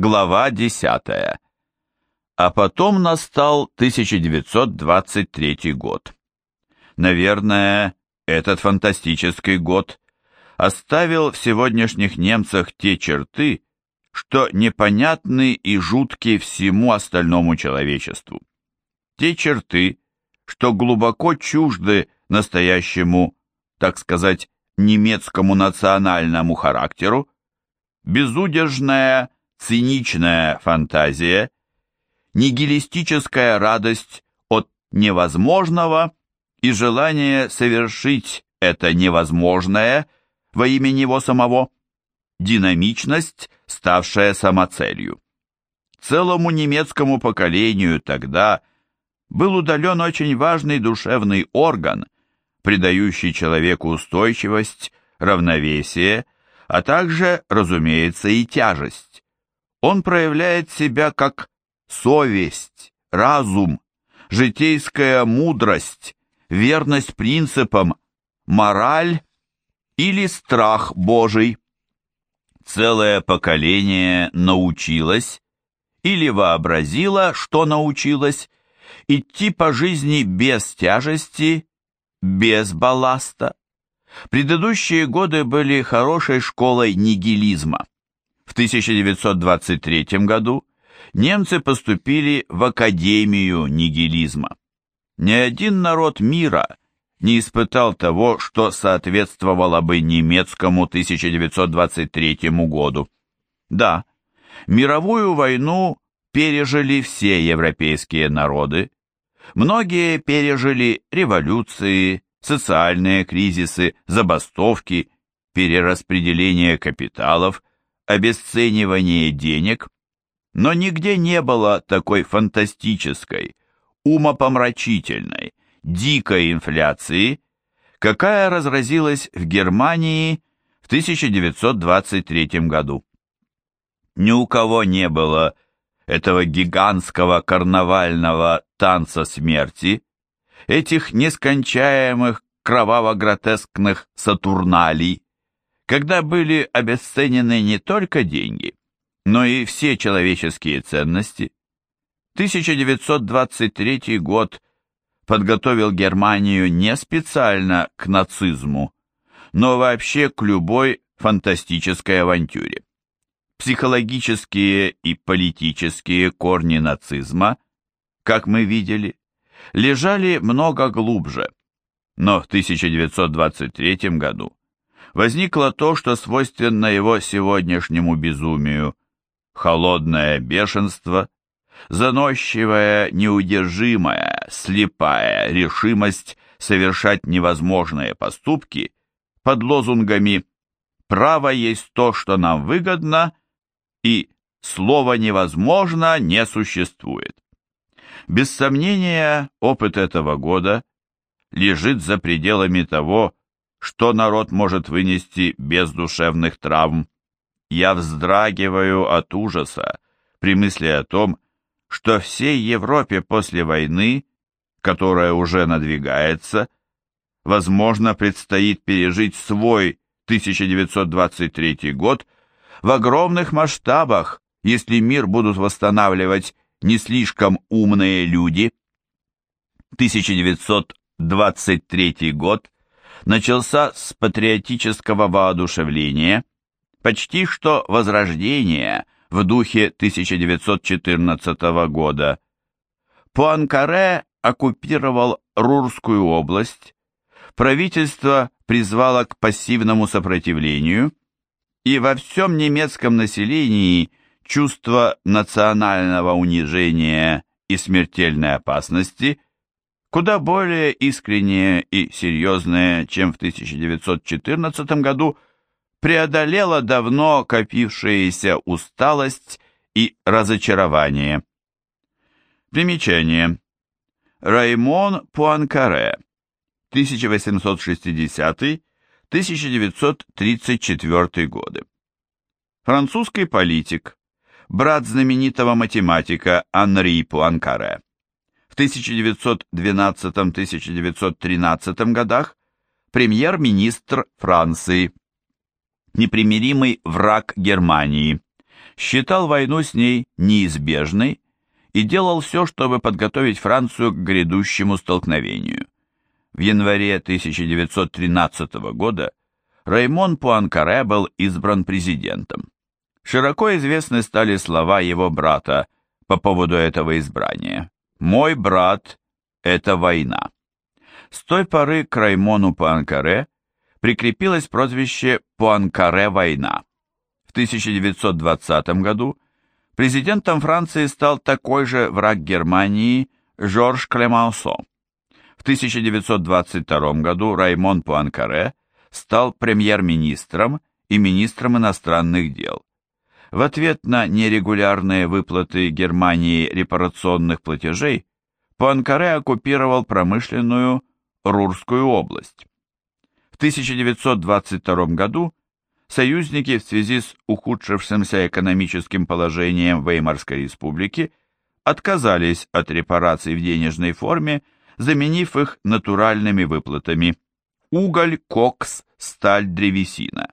Глава 10. А потом настал 1923 год. Наверное, этот фантастический год оставил в сегодняшних немцах те черты, что непонятны и жутки всему остальному человечеству. Те черты, что глубоко чужды настоящему, так сказать, немецкому национальному характеру, безудержная циничная фантазия, нигилистическая радость от невозможного и желание совершить это невозможное во имя него самого, динамичность, ставшая самоцелью. Целому немецкому поколению тогда был удален очень важный душевный орган, придающий человеку устойчивость, равновесие, а также, разумеется, и тяжесть он проявляет себя как совесть, разум, житейская мудрость, верность принципам, мораль или страх Божий. Целое поколение научилось или вообразило, что научилось, идти по жизни без тяжести, без балласта. Предыдущие годы были хорошей школой нигилизма. В 1923 году немцы поступили в Академию нигилизма. Ни один народ мира не испытал того, что соответствовало бы немецкому 1923 году. Да, мировую войну пережили все европейские народы. Многие пережили революции, социальные кризисы, забастовки, перераспределение капиталов обесценивание денег, но нигде не было такой фантастической, умопомрачительной, дикой инфляции, какая разразилась в Германии в 1923 году. Ни у кого не было этого гигантского карнавального танца смерти, этих нескончаемых кроваво-гротескных сатурналей, когда были обесценены не только деньги, но и все человеческие ценности. 1923 год подготовил Германию не специально к нацизму, но вообще к любой фантастической авантюре. Психологические и политические корни нацизма, как мы видели, лежали много глубже, но в 1923 году возникло то, что свойственно его сегодняшнему безумию – холодное бешенство, заносчивая, неудержимая, слепая решимость совершать невозможные поступки под лозунгами «право есть то, что нам выгодно» и «слово невозможно не существует». Без сомнения, опыт этого года лежит за пределами того, что народ может вынести без душевных травм? Я вздрагиваю от ужаса при мысли о том, что всей Европе после войны, которая уже надвигается, возможно, предстоит пережить свой 1923 год в огромных масштабах, если мир будут восстанавливать не слишком умные люди. 1923 год начался с патриотического воодушевления, почти что возрождения в духе 1914 года. Пуанкаре оккупировал Рурскую область, правительство призвало к пассивному сопротивлению, и во всем немецком населении чувство национального унижения и смертельной опасности – куда более искреннее и серьезное, чем в 1914 году, преодолела давно копившаяся усталость и разочарование. Примечание. Раймон Пуанкаре, 1860-1934 годы. Французский политик, брат знаменитого математика Анри Пуанкаре. 1912-1913 годах премьер-министр Франции, непримиримый враг Германии, считал войну с ней неизбежной и делал все, чтобы подготовить Францию к грядущему столкновению. В январе 1913 года Раймон Пуанкаре был избран президентом. Широко известны стали слова его брата по поводу этого избрания. «Мой брат – это война». С той поры к Раймону Пуанкаре прикрепилось прозвище «Пуанкаре-война». В 1920 году президентом Франции стал такой же враг Германии Жорж Клемансо. В 1922 году Раймон Пуанкаре стал премьер-министром и министром иностранных дел. В ответ на нерегулярные выплаты Германии репарационных платежей Пуанкаре оккупировал промышленную Рурскую область. В 1922 году союзники в связи с ухудшившимся экономическим положением Веймарской республики отказались от репараций в денежной форме, заменив их натуральными выплатами. Уголь, кокс, сталь, древесина.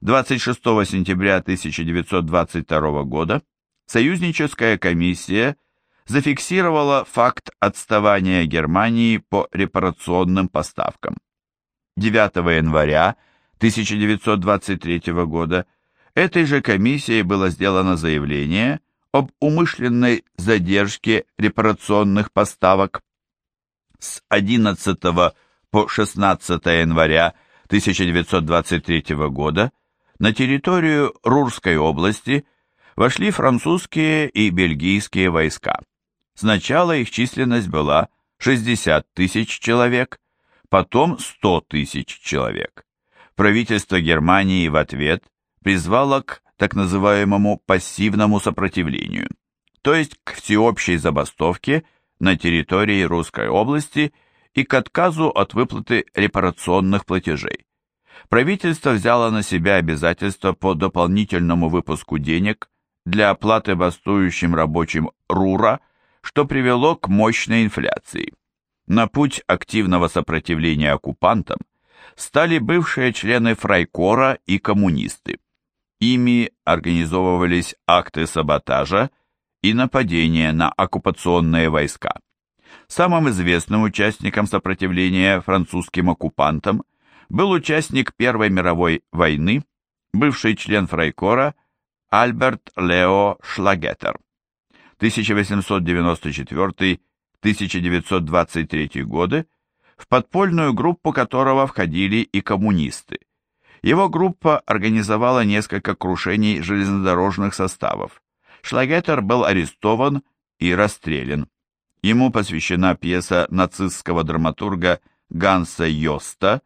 26 сентября 1922 года союзническая комиссия зафиксировала факт отставания Германии по репарационным поставкам. 9 января 1923 года этой же комиссией было сделано заявление об умышленной задержке репарационных поставок. С 11 по 16 января 1923 года на территорию Рурской области вошли французские и бельгийские войска. Сначала их численность была 60 тысяч человек, потом 100 тысяч человек. Правительство Германии в ответ призвало к так называемому пассивному сопротивлению, то есть к всеобщей забастовке на территории Русской области и к отказу от выплаты репарационных платежей правительство взяло на себя обязательство по дополнительному выпуску денег для оплаты бастующим рабочим РУРа, что привело к мощной инфляции. На путь активного сопротивления оккупантам стали бывшие члены Фрайкора и коммунисты. Ими организовывались акты саботажа и нападения на оккупационные войска. Самым известным участником сопротивления французским оккупантам – был участник Первой мировой войны, бывший член Фрайкора Альберт Лео Шлагеттер. 1894-1923 годы, в подпольную группу которого входили и коммунисты. Его группа организовала несколько крушений железнодорожных составов. Шлагеттер был арестован и расстрелян. Ему посвящена пьеса нацистского драматурга Ганса Йоста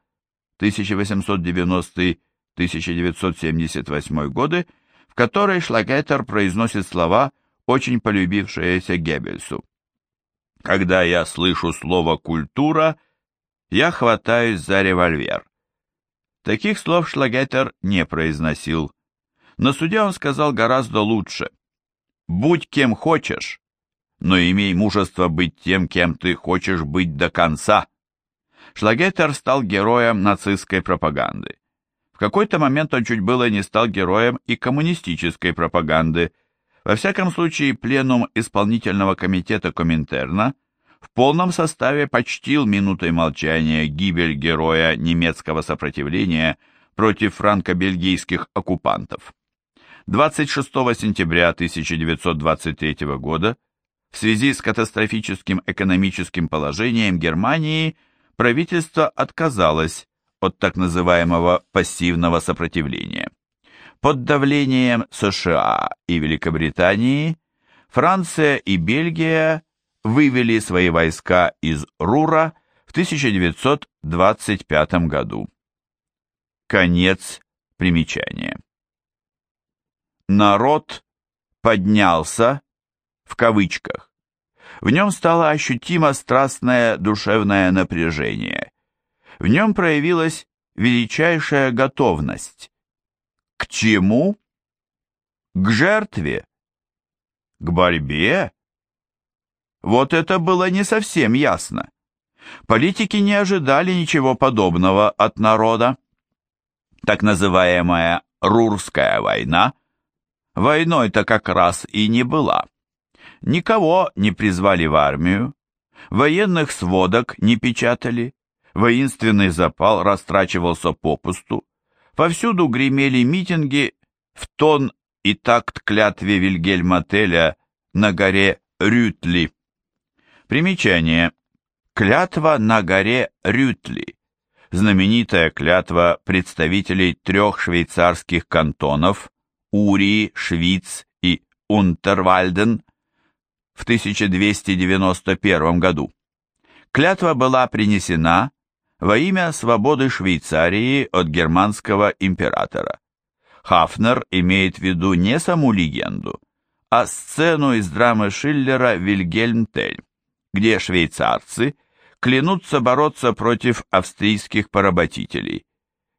1890-1978 годы, в которой Шлагеттер произносит слова, очень полюбившиеся Геббельсу. «Когда я слышу слово «культура», я хватаюсь за револьвер». Таких слов Шлагеттер не произносил. На суде он сказал гораздо лучше. «Будь кем хочешь, но имей мужество быть тем, кем ты хочешь быть до конца». Шлагеттер стал героем нацистской пропаганды. В какой-то момент он чуть было не стал героем и коммунистической пропаганды. Во всяком случае, пленум исполнительного комитета Коминтерна в полном составе почтил минутой молчания гибель героя немецкого сопротивления против франко-бельгийских оккупантов. 26 сентября 1923 года в связи с катастрофическим экономическим положением Германии – правительство отказалось от так называемого пассивного сопротивления. Под давлением США и Великобритании Франция и Бельгия вывели свои войска из Рура в 1925 году. Конец примечания. Народ поднялся, в кавычках, в нем стало ощутимо страстное душевное напряжение. В нем проявилась величайшая готовность. К чему? К жертве? К борьбе? Вот это было не совсем ясно. Политики не ожидали ничего подобного от народа. Так называемая Рурская война войной-то как раз и не была. Никого не призвали в армию, военных сводок не печатали, воинственный запал растрачивался попусту, повсюду гремели митинги в тон и такт клятве Вильгельма Теля на горе Рютли. Примечание. Клятва на горе Рютли. Знаменитая клятва представителей трех швейцарских кантонов Урии, Швиц и Унтервальден в 1291 году. Клятва была принесена во имя свободы Швейцарии от германского императора. Хафнер имеет в виду не саму легенду, а сцену из драмы Шиллера «Вильгельм Тель», где швейцарцы клянутся бороться против австрийских поработителей.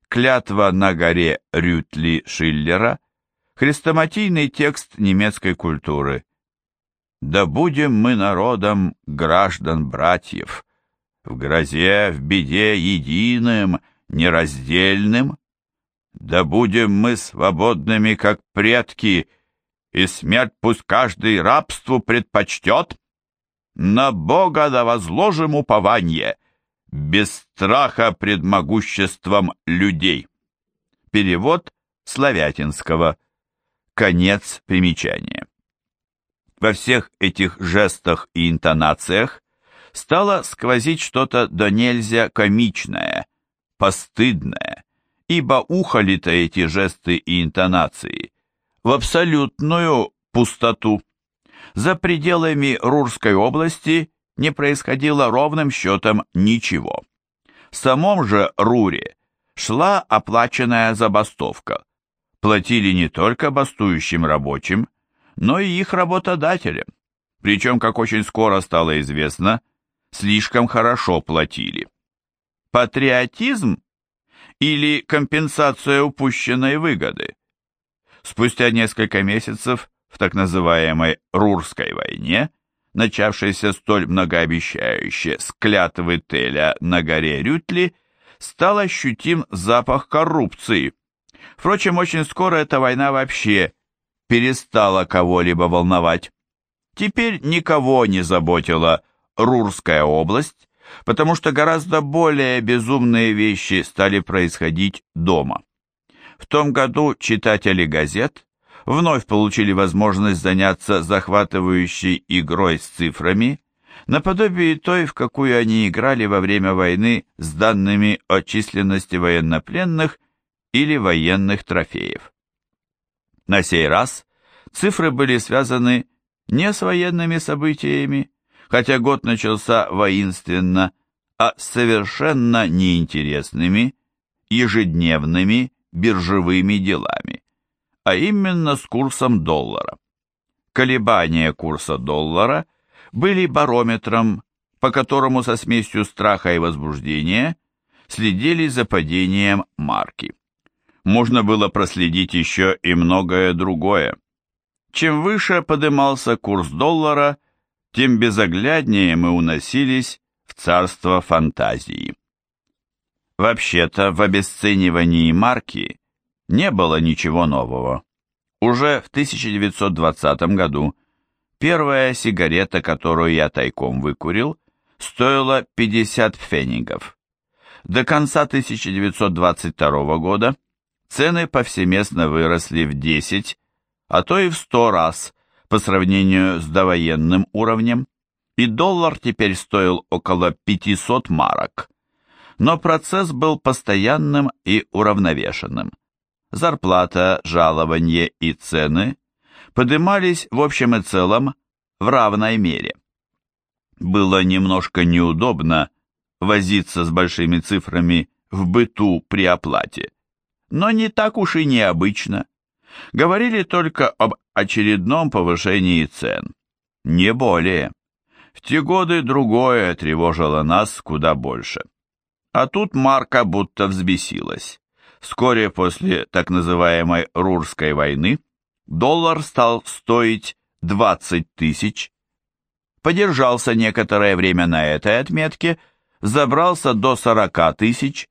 Клятва на горе Рютли Шиллера – хрестоматийный текст немецкой культуры. «Да будем мы народом граждан-братьев, в грозе, в беде единым, нераздельным, да будем мы свободными, как предки, и смерть пусть каждый рабству предпочтет. На Бога да возложим упование, без страха пред могуществом людей. Перевод Славятинского. Конец примечания. Во всех этих жестах и интонациях стало сквозить что-то до нельзя комичное, постыдное, ибо ухали-то эти жесты и интонации в абсолютную пустоту. За пределами Рурской области не происходило ровным счетом ничего. В самом же Руре шла оплаченная забастовка. Платили не только бастующим рабочим, но и их работодателям. Причем, как очень скоро стало известно, слишком хорошо платили. Патриотизм или компенсация упущенной выгоды? Спустя несколько месяцев в так называемой Рурской войне, начавшейся столь многообещающе с клятвы Теля на горе Рютли, стал ощутим запах коррупции. Впрочем, очень скоро эта война вообще перестала кого-либо волновать. Теперь никого не заботила Рурская область, потому что гораздо более безумные вещи стали происходить дома. В том году читатели газет вновь получили возможность заняться захватывающей игрой с цифрами, наподобие той, в какую они играли во время войны с данными о численности военнопленных или военных трофеев. На сей раз цифры были связаны не с военными событиями, хотя год начался воинственно, а совершенно неинтересными, ежедневными биржевыми делами, а именно с курсом доллара. Колебания курса доллара были барометром, по которому со смесью страха и возбуждения следили за падением марки. Можно было проследить еще и многое другое. Чем выше подымался курс доллара, тем безогляднее мы уносились в царство фантазии. Вообще-то в обесценивании марки не было ничего нового. Уже в 1920 году первая сигарета, которую я тайком выкурил, стоила 50 пфенигов. До конца 1922 года цены повсеместно выросли в 10, а то и в 100 раз по сравнению с довоенным уровнем, и доллар теперь стоил около 500 марок. Но процесс был постоянным и уравновешенным. Зарплата, жалование и цены подымались в общем и целом в равной мере. Было немножко неудобно возиться с большими цифрами в быту при оплате, но не так уж и необычно. Говорили только об очередном повышении цен. Не более. В те годы другое тревожило нас куда больше. А тут Марка будто взбесилась. Вскоре после так называемой Рурской войны доллар стал стоить 20 тысяч. Подержался некоторое время на этой отметке, забрался до 40 тысяч,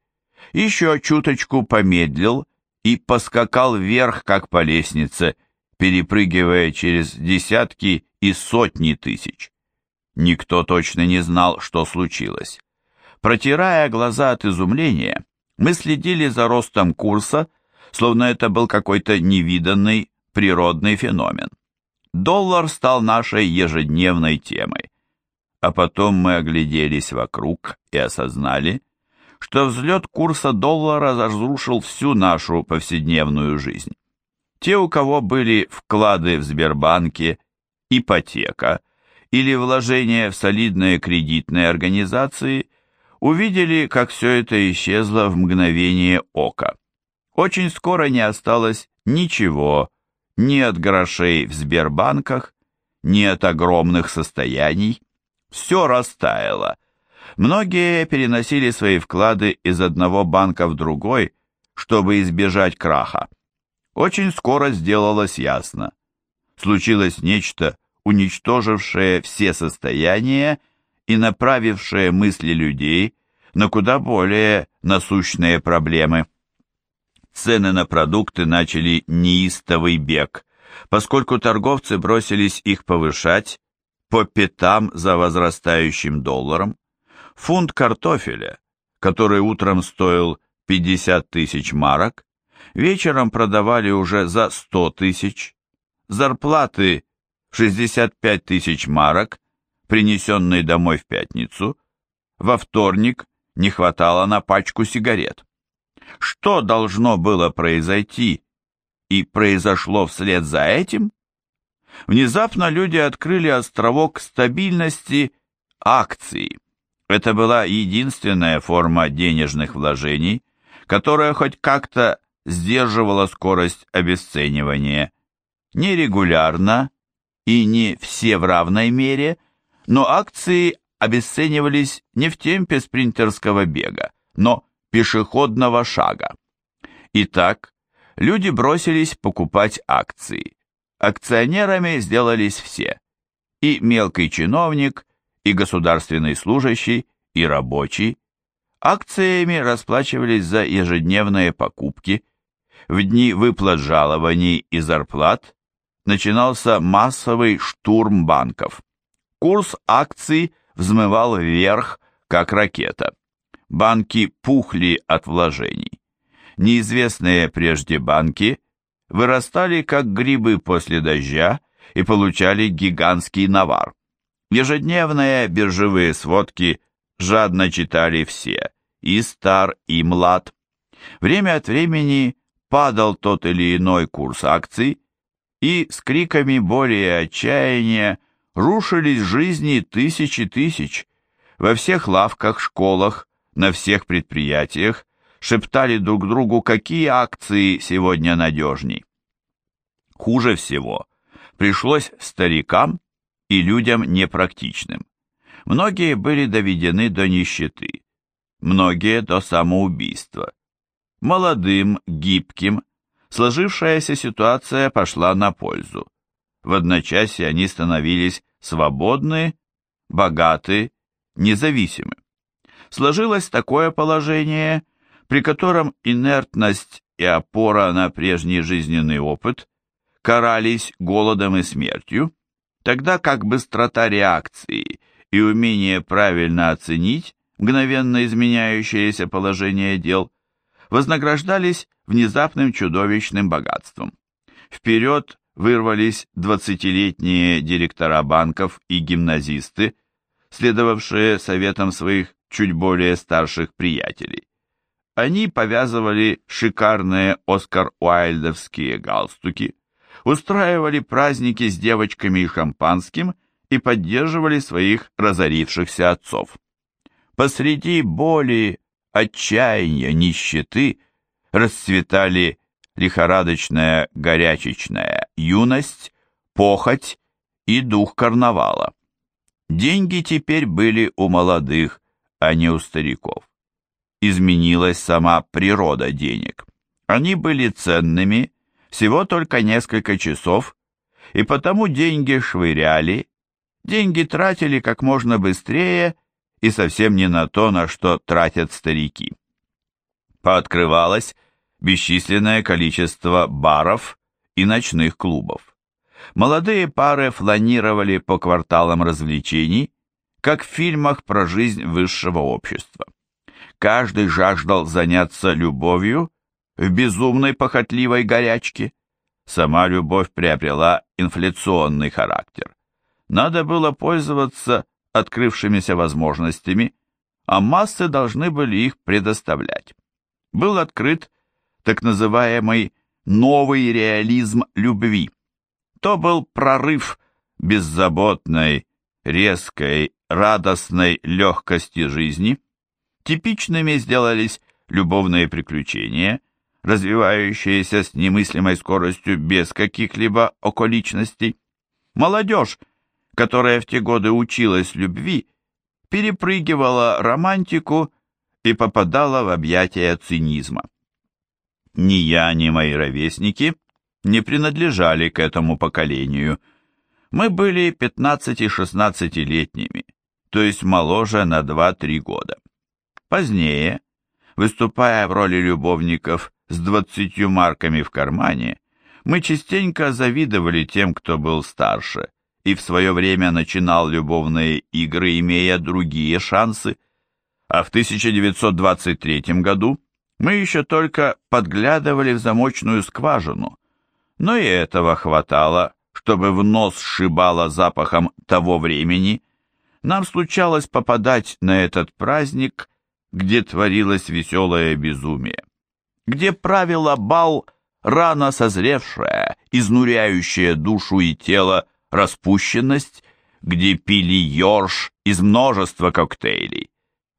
еще чуточку помедлил и поскакал вверх, как по лестнице, перепрыгивая через десятки и сотни тысяч. Никто точно не знал, что случилось. Протирая глаза от изумления, мы следили за ростом курса, словно это был какой-то невиданный природный феномен. Доллар стал нашей ежедневной темой. А потом мы огляделись вокруг и осознали, что взлет курса доллара разрушил всю нашу повседневную жизнь. Те, у кого были вклады в Сбербанке, ипотека или вложения в солидные кредитные организации, увидели, как все это исчезло в мгновение ока. Очень скоро не осталось ничего, ни от грошей в Сбербанках, ни от огромных состояний. Все растаяло. Многие переносили свои вклады из одного банка в другой, чтобы избежать краха. Очень скоро сделалось ясно. Случилось нечто, уничтожившее все состояния и направившее мысли людей на куда более насущные проблемы. Цены на продукты начали неистовый бег, поскольку торговцы бросились их повышать по пятам за возрастающим долларом. Фунт картофеля, который утром стоил 50 тысяч марок, вечером продавали уже за 100 тысяч. Зарплаты 65 тысяч марок, принесенные домой в пятницу, во вторник не хватало на пачку сигарет. Что должно было произойти и произошло вслед за этим? Внезапно люди открыли островок стабильности акций. Это была единственная форма денежных вложений, которая хоть как-то сдерживала скорость обесценивания. Нерегулярно и не все в равной мере, но акции обесценивались не в темпе спринтерского бега, но пешеходного шага. Итак, люди бросились покупать акции. Акционерами сделались все. И мелкий чиновник, и государственный служащий, и рабочий. Акциями расплачивались за ежедневные покупки. В дни выплат жалований и зарплат начинался массовый штурм банков. Курс акций взмывал вверх, как ракета. Банки пухли от вложений. Неизвестные прежде банки вырастали, как грибы после дождя, и получали гигантский навар. Ежедневные биржевые сводки жадно читали все, и стар, и млад. Время от времени падал тот или иной курс акций, и с криками боли и отчаяния рушились жизни тысячи тысяч. Во всех лавках, школах, на всех предприятиях шептали друг другу, какие акции сегодня надежней. Хуже всего пришлось старикам и людям непрактичным. Многие были доведены до нищеты, многие до самоубийства. Молодым, гибким, сложившаяся ситуация пошла на пользу. В одночасье они становились свободны, богаты, независимы. Сложилось такое положение, при котором инертность и опора на прежний жизненный опыт карались голодом и смертью, тогда как быстрота реакции и умение правильно оценить мгновенно изменяющееся положение дел вознаграждались внезапным чудовищным богатством. Вперед вырвались двадцатилетние директора банков и гимназисты, следовавшие советам своих чуть более старших приятелей. Они повязывали шикарные Оскар Уайльдовские галстуки, устраивали праздники с девочками и шампанским и поддерживали своих разорившихся отцов. Посреди боли, отчаяния, нищеты расцветали лихорадочная горячечная юность, похоть и дух карнавала. Деньги теперь были у молодых, а не у стариков. Изменилась сама природа денег. Они были ценными всего только несколько часов, и потому деньги швыряли, деньги тратили как можно быстрее и совсем не на то, на что тратят старики. Пооткрывалось бесчисленное количество баров и ночных клубов. Молодые пары фланировали по кварталам развлечений, как в фильмах про жизнь высшего общества. Каждый жаждал заняться любовью в безумной похотливой горячке. Сама любовь приобрела инфляционный характер. Надо было пользоваться открывшимися возможностями, а массы должны были их предоставлять. Был открыт так называемый «новый реализм любви». То был прорыв беззаботной, резкой, радостной легкости жизни. Типичными сделались любовные приключения, развивающиеся с немыслимой скоростью без каких-либо околичностей. Молодежь, которая в те годы училась любви, перепрыгивала романтику и попадала в объятия цинизма. Ни я, ни мои ровесники не принадлежали к этому поколению. Мы были 15-16-летними, то есть моложе на 2-3 года. Позднее, выступая в роли любовников с 20 марками в кармане, мы частенько завидовали тем, кто был старше, и в свое время начинал любовные игры, имея другие шансы, а в 1923 году мы еще только подглядывали в замочную скважину, но и этого хватало, чтобы в нос сшибало запахом того времени. Нам случалось попадать на этот праздник, где творилось веселое безумие, где правила бал рано созревшая, изнуряющая душу и тело распущенность, где пили йорш из множества коктейлей.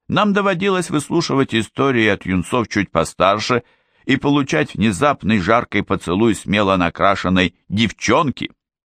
Нам доводилось выслушивать истории от юнцов чуть постарше и получать внезапный жаркий поцелуй смело накрашенной девчонки –